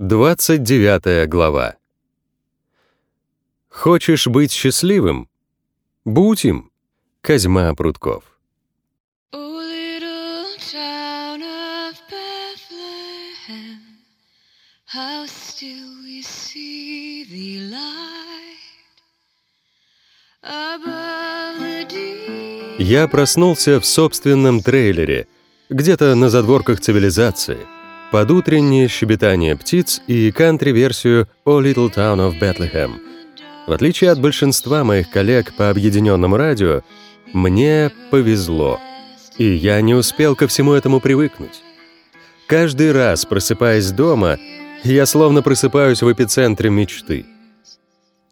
29 глава. Хочешь быть счастливым? Будь им. Козьма how still we see light above the deep. Я проснулся в собственном трейлере, где-то на задворках цивилизации, под утреннее щебетание птиц и кантри-версию «O Little Town of Bethlehem». В отличие от большинства моих коллег по объединенному радио, мне повезло, и я не успел ко всему этому привыкнуть. Каждый раз, просыпаясь дома, я словно просыпаюсь в эпицентре мечты.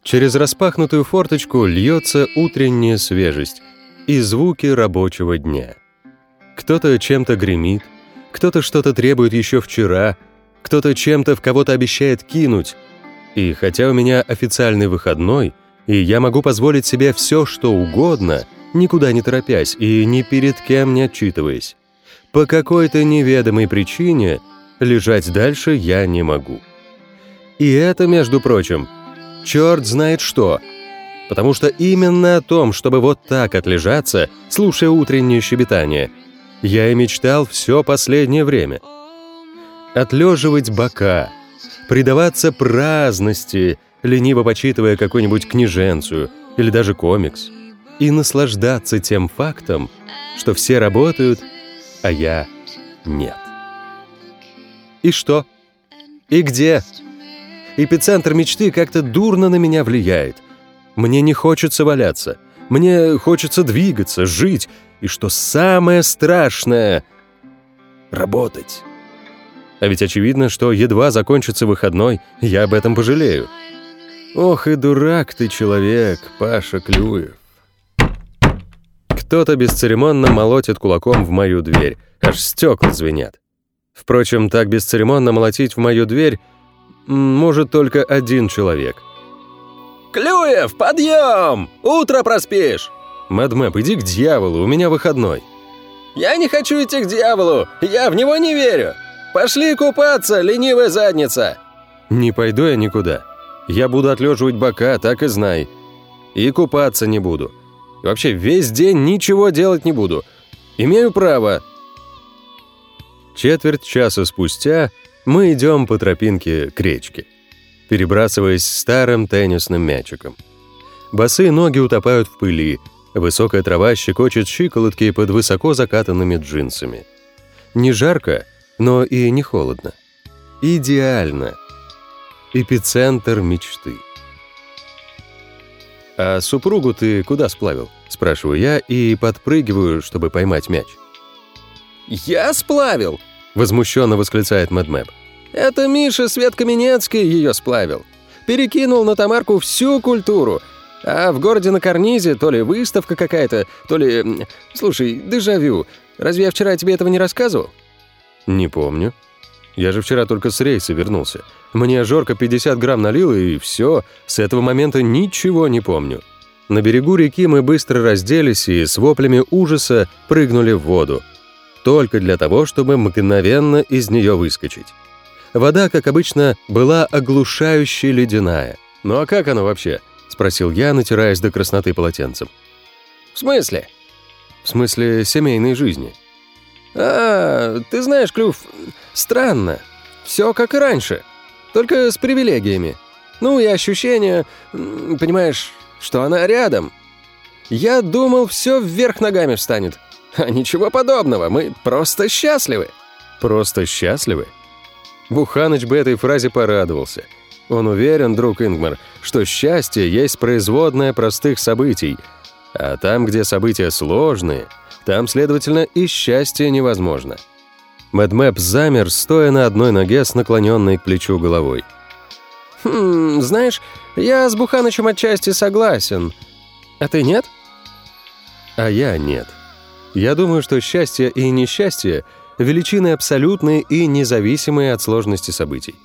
Через распахнутую форточку льется утренняя свежесть и звуки рабочего дня. Кто-то чем-то гремит, кто-то что-то требует еще вчера, кто-то чем-то в кого-то обещает кинуть. И хотя у меня официальный выходной, и я могу позволить себе все, что угодно, никуда не торопясь и ни перед кем не отчитываясь, по какой-то неведомой причине лежать дальше я не могу. И это, между прочим, черт знает что. Потому что именно о том, чтобы вот так отлежаться, слушая утреннее щебетание, я и мечтал все последнее время. Отлеживать бока, предаваться праздности, лениво почитывая какую-нибудь книженцию или даже комикс, и наслаждаться тем фактом, что все работают, а я нет. И что? И где? Эпицентр мечты как-то дурно на меня влияет. Мне не хочется валяться. Мне хочется двигаться, жить. И что самое страшное — работать. А ведь очевидно, что едва закончится выходной, я об этом пожалею. Ох и дурак ты человек, Паша Клюев. Кто-то бесцеремонно молотит кулаком в мою дверь, аж стекла звенят. Впрочем, так бесцеремонно молотить в мою дверь может только один человек. «Клюев, подъем! Утро проспишь!» «Мадмэп, иди к дьяволу, у меня выходной». «Я не хочу идти к дьяволу, я в него не верю! Пошли купаться, ленивая задница!» «Не пойду я никуда. Я буду отлеживать бока, так и знай. И купаться не буду. И вообще весь день ничего делать не буду. Имею право». Четверть часа спустя мы идем по тропинке к речке, перебрасываясь старым теннисным мячиком. Босые ноги утопают в пыли, высокая трава щекочет щиколотки под высоко закатанными джинсами. Не жарко, но и не холодно. Идеально. Эпицентр мечты. «А супругу ты куда сплавил?» – спрашиваю я и подпрыгиваю, чтобы поймать мяч. «Я сплавил!» – возмущенно восклицает Мэдмэп. «Это Миша Свет Каменецкий ее сплавил. Перекинул на Тамарку всю культуру. А в городе на карнизе то ли выставка какая-то, то ли... Слушай, дежавю. Разве я вчера тебе этого не рассказывал?» «Не помню. Я же вчера только с рейса вернулся. Мне Жорка 50 грамм налил, и все. С этого момента ничего не помню». На берегу реки мы быстро разделись и с воплями ужаса прыгнули в воду. Только для того, чтобы мгновенно из нее выскочить. Вода, как обычно, была оглушающе ледяная. «Ну а как оно вообще?» — спросил я, натираясь до красноты полотенцем. «В смысле?» «В смысле семейной жизни». «А, ты знаешь, Клюв, странно. Все как и раньше, только с привилегиями. Ну и ощущение, понимаешь, что она рядом. Я думал, все вверх ногами встанет. А ничего подобного, мы просто счастливы». «Просто счастливы?» Буханыч бы этой фразе порадовался. Он уверен, друг Ингмар, что счастье есть производное простых событий, а там, где события сложные, там, следовательно, и счастье невозможно. Мэдмэп замер, стоя на одной ноге с наклоненной к плечу головой. «Хм, знаешь, я с Буханычем отчасти согласен. А ты нет?» А я нет. Я думаю, что счастье и несчастье – величины абсолютные и независимые от сложности событий.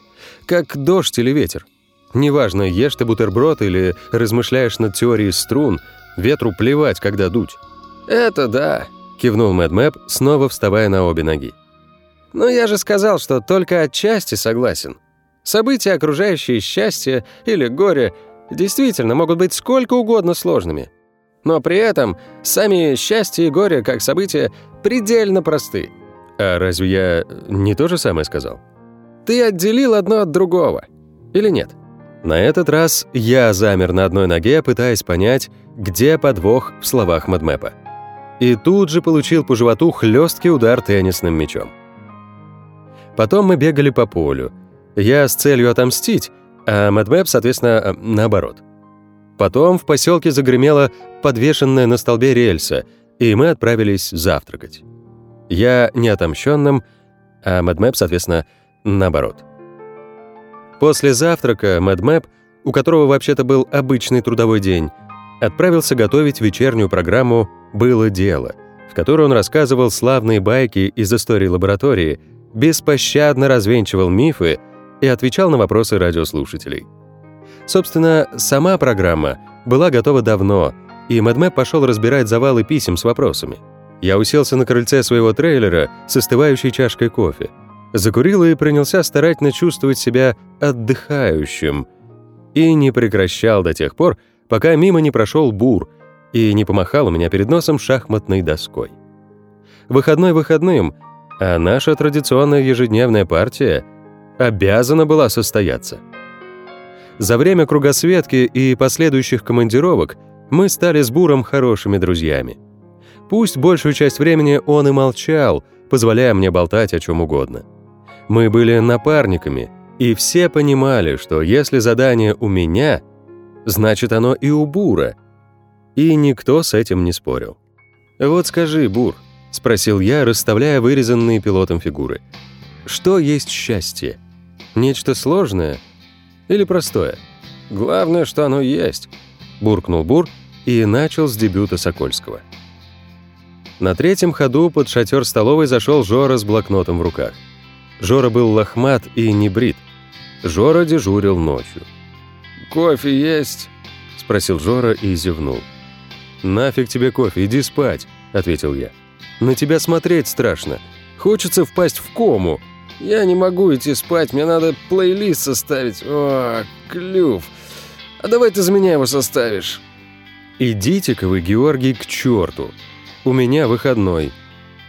Как дождь или ветер. Неважно, ешь ты бутерброд или размышляешь над теорией струн, ветру плевать, когда дуть. «Это да. Кивнул Мэдмэп, снова вставая на обе ноги. Но я же сказал, что только отчасти согласен. События, окружающие счастье или горе, действительно могут быть сколько угодно сложными. Но при этом сами счастье и горе, как события, предельно просты. А разве я не то же самое сказал? Ты отделил одно от другого. Или нет? На этот раз я замер на одной ноге, пытаясь понять, где подвох в словах Мадмэпа. И тут же получил по животу хлесткий удар теннисным мячом. Потом мы бегали по полю. Я с целью отомстить, а Мадмэп, соответственно, наоборот. Потом в поселке загремела подвешенная на столбе рельса, и мы отправились завтракать. Я неотомщенным, а Мадмэп, соответственно, наоборот. После завтрака Мэдмэп, у которого вообще-то был обычный трудовой день, отправился готовить вечернюю программу «Было дело», в которой он рассказывал славные байки из истории лаборатории, беспощадно развенчивал мифы и отвечал на вопросы радиослушателей. Собственно, сама программа была готова давно, и Мэдмэп пошел разбирать завалы писем с вопросами. Я уселся на крыльце своего трейлера с остывающей чашкой кофе – закурил и принялся старательно чувствовать себя отдыхающим. И не прекращал до тех пор, пока мимо не прошел бур и не помахал у меня перед носом шахматной доской. Выходной выходным, а наша традиционная ежедневная партия обязана была состояться. За время кругосветки и последующих командировок мы стали с Буром хорошими друзьями. Пусть большую часть времени он и молчал, позволяя мне болтать о чем угодно. Мы были напарниками, и все понимали, что если задание у меня, значит оно и у Бура. И никто с этим не спорил. «Вот скажи, Бур», — спросил я, расставляя вырезанные пилотом фигуры, «что есть счастье? Нечто сложное или простое?» «Главное, что оно есть», — буркнул Бур и начал с дебюта Сокольского. На третьем ходу под шатер столовой зашел Жора с блокнотом в руках. Жора был лохмат и не брит. Жора дежурил ночью. «Кофе есть?» — спросил Жора и зевнул. «Нафиг тебе кофе, иди спать», — ответил я. «На тебя смотреть страшно. Хочется впасть в кому». «Я не могу идти спать, мне надо плейлист составить. О, клюв. А давай ты за меня его составишь». «Идите-ка вы, Георгий, к черту. У меня выходной».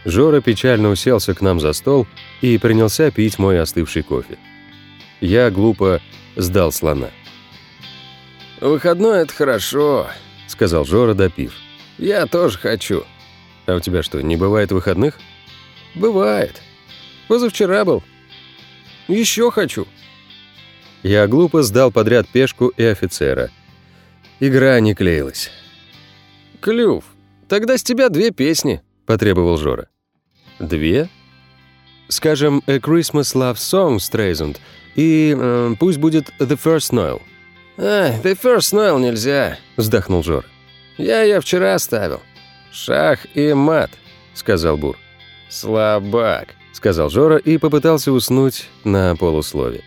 Жора печально уселся к нам за стол и принялся пить мой остывший кофе. Я глупо сдал слона. «Выходной — это хорошо», — сказал Жора, допив. «Я тоже хочу». «А у тебя что, не бывает выходных?» «Бывает. Позавчера был. Еще хочу». Я глупо сдал подряд пешку и офицера. Игра не клеилась. «Клюв, тогда с тебя две песни», — потребовал Жора. «Две?» Скажем, A Christmas Love Song Streisand и э, пусть будет The First Noel. «А, The First Noel нельзя», — вздохнул Жор. «Я ее вчера ставил. Шах и мат», — сказал Бур. «Слабак», — сказал Жора и попытался уснуть на полуслове.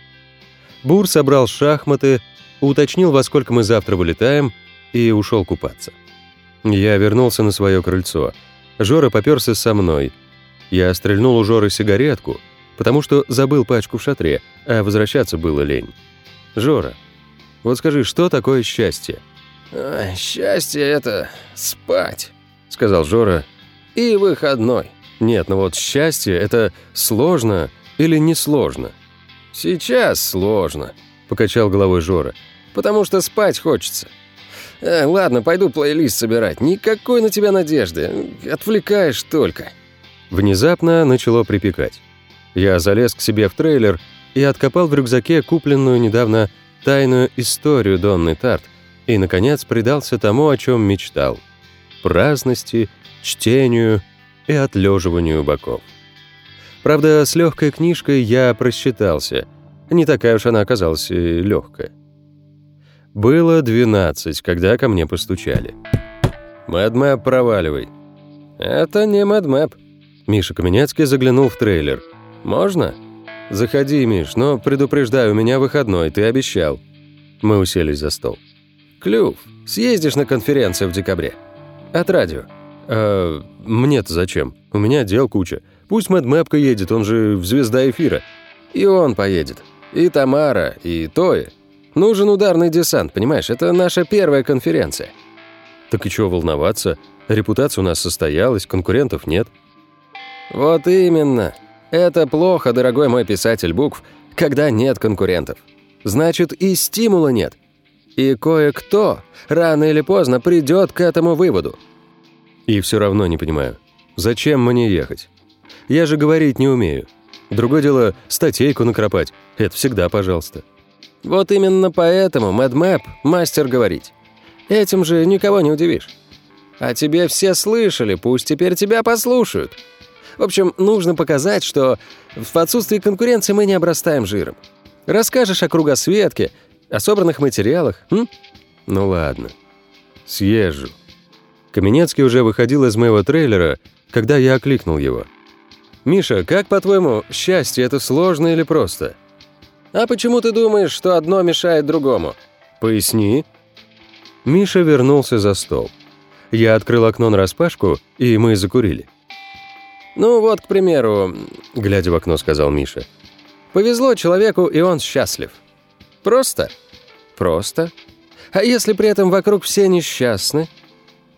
Бур собрал шахматы, уточнил, во сколько мы завтра вылетаем, и ушел купаться. Я вернулся на свое крыльцо. Жора попёрся со мной — я стрельнул у Жоры сигаретку, потому что забыл пачку в шатре, а возвращаться было лень. «Жора, вот скажи, что такое счастье?» «Ой, «Счастье — это спать», — сказал Жора. «И выходной». «Нет, ну вот счастье — это сложно или не сложно?» «Сейчас сложно», — покачал головой Жора. «Потому что спать хочется». Э, «Ладно, пойду плейлист собирать. Никакой на тебя надежды. Отвлекаешь только». Внезапно начало припекать. Я залез к себе в трейлер и откопал в рюкзаке купленную недавно тайную историю Донны Тарт и, наконец, предался тому, о чем мечтал — праздности, чтению и отлеживанию боков. Правда, с легкой книжкой я просчитался. Не такая уж она оказалась легкая. Было 12, когда ко мне постучали. «Мэдмэп, проваливай». «Это не Мэдмэп», Миша Каменецкий заглянул в трейлер. «Можно?» «Заходи, Миш, но предупреждаю, у меня выходной, ты обещал». Мы уселись за стол. «Клюв, съездишь на конференцию в декабре?» «От радио». «А мне-то зачем? У меня дел куча. Пусть Мэд Мэпка едет, он же в звезда эфира». «И он поедет. И Тамара, и Тоя. Нужен ударный десант, понимаешь? Это наша первая конференция. Так и чего волноваться? Репутация у нас состоялась, конкурентов нет. Вот именно. Это плохо, дорогой мой писатель букв, когда нет конкурентов. Значит, и стимула нет. И кое-кто рано или поздно придет к этому выводу. И все равно не понимаю, зачем мне ехать? Я же говорить не умею. Другое дело, статейку накропать. Это всегда пожалуйста. Вот именно поэтому MadMap – мастер говорить. Этим же никого не удивишь. А тебе все слышали, пусть теперь тебя послушают. В общем, нужно показать, что в отсутствии конкуренции мы не обрастаем жиром. Расскажешь о кругосветке, о собранных материалах, м? Ну ладно. Съезжу. Каменецкий уже выходил из моего трейлера, когда я окликнул его. «Миша, как, по-твоему, счастье — это сложно или просто?» «А почему ты думаешь, что одно мешает другому?» «Поясни». Миша вернулся за стол. Я открыл окно нараспашку, и мы закурили. «Ну вот, к примеру», — глядя в окно, сказал Миша. «Повезло человеку, и он счастлив. Просто? Просто. А если при этом вокруг все несчастны?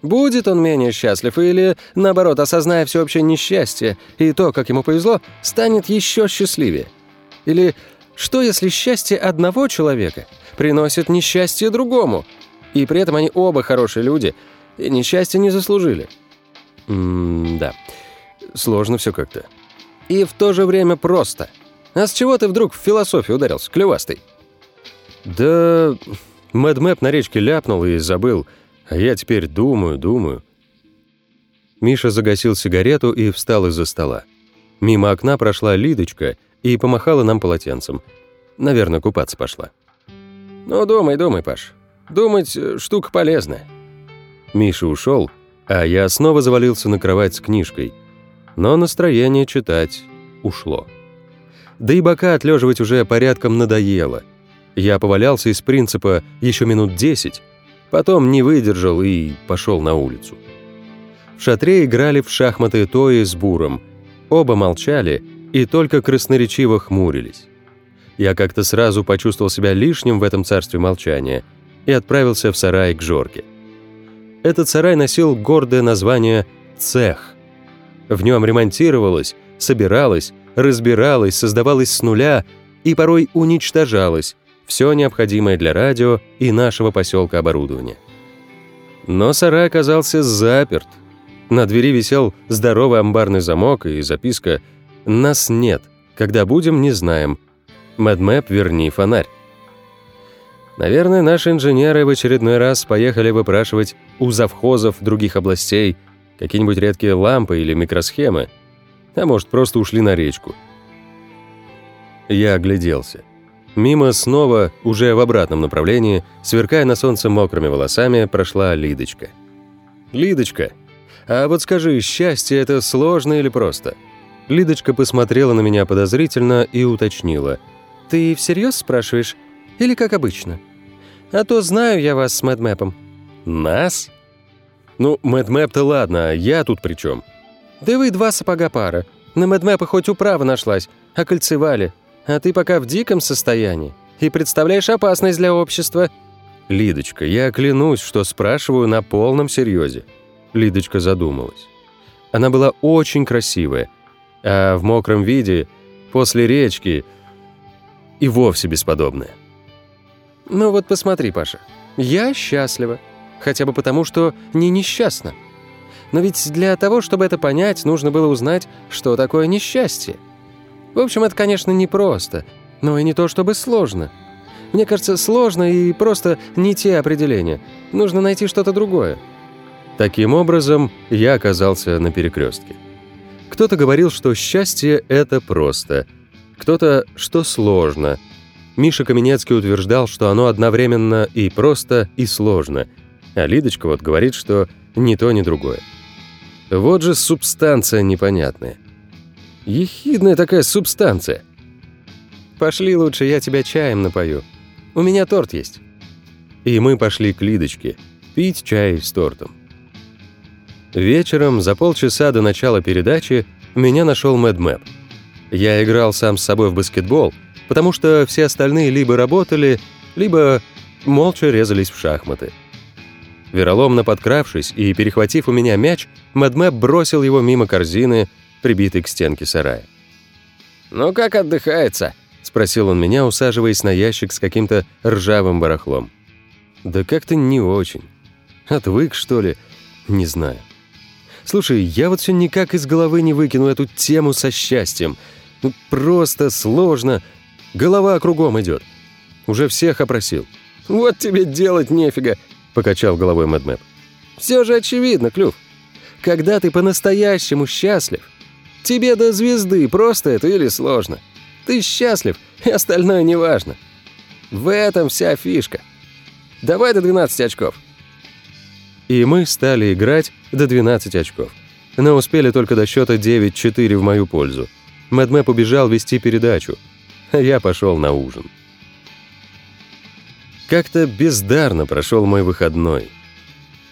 Будет он менее счастлив или, наоборот, осозная всеобщее несчастье и то, как ему повезло, станет еще счастливее? Или что, если счастье одного человека приносит несчастье другому, и при этом они оба хорошие люди, и несчастье не заслужили? М-да, сложно все как-то. И в то же время просто. А с чего ты вдруг в философию ударился, клювастый? Да, Мэдмэп на речке ляпнул и забыл — а я теперь думаю, думаю. Миша загасил сигарету и встал из-за стола. Мимо окна прошла Лидочка и помахала нам полотенцем. Наверное, купаться пошла. «Ну, думай, думай, Паш. Думать э, — штука полезная». Миша ушел, а я снова завалился на кровать с книжкой. Но настроение читать ушло. Да и бока отлеживать уже порядком надоело. Я повалялся из принципа еще минут десять, Потом не выдержал и пошел на улицу. В шатре играли в шахматы Тои с Буром. Оба молчали и только красноречиво хмурились. Я как-то сразу почувствовал себя лишним в этом царстве молчания и отправился в сарай к Жорке. Этот сарай носил гордое название «Цех». В нем ремонтировалось, собиралось, разбиралось, создавалось с нуля и порой уничтожалось, все необходимое для радио и нашего поселка оборудования. Но сарай оказался заперт. На двери висел здоровый амбарный замок и записка «Нас нет. Когда будем, не знаем. Мэдмэп, верни фонарь». Наверное, наши инженеры в очередной раз поехали выпрашивать у завхозов других областей какие-нибудь редкие лампы или микросхемы, а может, просто ушли на речку. Я огляделся. Мимо снова, уже в обратном направлении, сверкая на солнце мокрыми волосами, прошла Лидочка. «Лидочка, а вот скажи, счастье — это сложно или просто?» Лидочка посмотрела на меня подозрительно и уточнила. «Ты всерьез спрашиваешь? Или как обычно? А то знаю я вас с Мэдмэпом». «Нас?» «Ну, Мэдмэп-то ладно, я тут при чем? «Да вы два сапога пара. На Мэдмэпа хоть управа нашлась, а кольцевали. А ты пока в диком состоянии и представляешь опасность для общества». «Лидочка, я клянусь, что спрашиваю на полном серьезе». Лидочка задумалась. Она была очень красивая, а в мокром виде, после речки, и вовсе бесподобная. «Ну вот посмотри, Паша, я счастлива, хотя бы потому, что не несчастна. Но ведь для того, чтобы это понять, нужно было узнать, что такое несчастье. В общем, это, конечно, непросто, но и не то чтобы сложно. Мне кажется, сложно и просто не те определения. Нужно найти что-то другое. Таким образом, я оказался на перекрестке. Кто-то говорил, что счастье — это просто. Кто-то, что сложно. Миша Каменецкий утверждал, что оно одновременно и просто, и сложно. А Лидочка вот говорит, что ни то, ни другое. Вот же субстанция непонятная. Ехидная такая субстанция. Пошли лучше, я тебя чаем напою. У меня торт есть. И мы пошли к Лидочке пить чай с тортом. Вечером, за полчаса до начала передачи, меня нашел Мэдмэп. Я играл сам с собой в баскетбол, потому что все остальные либо работали, либо молча резались в шахматы. Вероломно подкравшись и перехватив у меня мяч, Мадмэп бросил его мимо корзины, прибитой к стенке сарая. «Ну как отдыхается?» — спросил он меня, усаживаясь на ящик с каким-то ржавым барахлом. «Да как-то не очень. Отвык, что ли? Не знаю. Слушай, я вот все никак из головы не выкину эту тему со счастьем. Ну, просто сложно. Голова кругом идет. Уже всех опросил». «Вот тебе делать нефига», — покачал головой Мэдмэп. «Все же очевидно, Клюв. Когда ты по-настоящему счастлив, тебе до звезды просто это или сложно. Ты счастлив, и остальное неважно. В этом вся фишка. Давай до 12 очков». И мы стали играть до 12 очков. Но успели только до счета 9-4 в мою пользу. Мэдмэ побежал вести передачу, а я пошел на ужин. Как-то бездарно прошел мой выходной.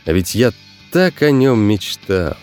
А ведь я так о нем мечтал.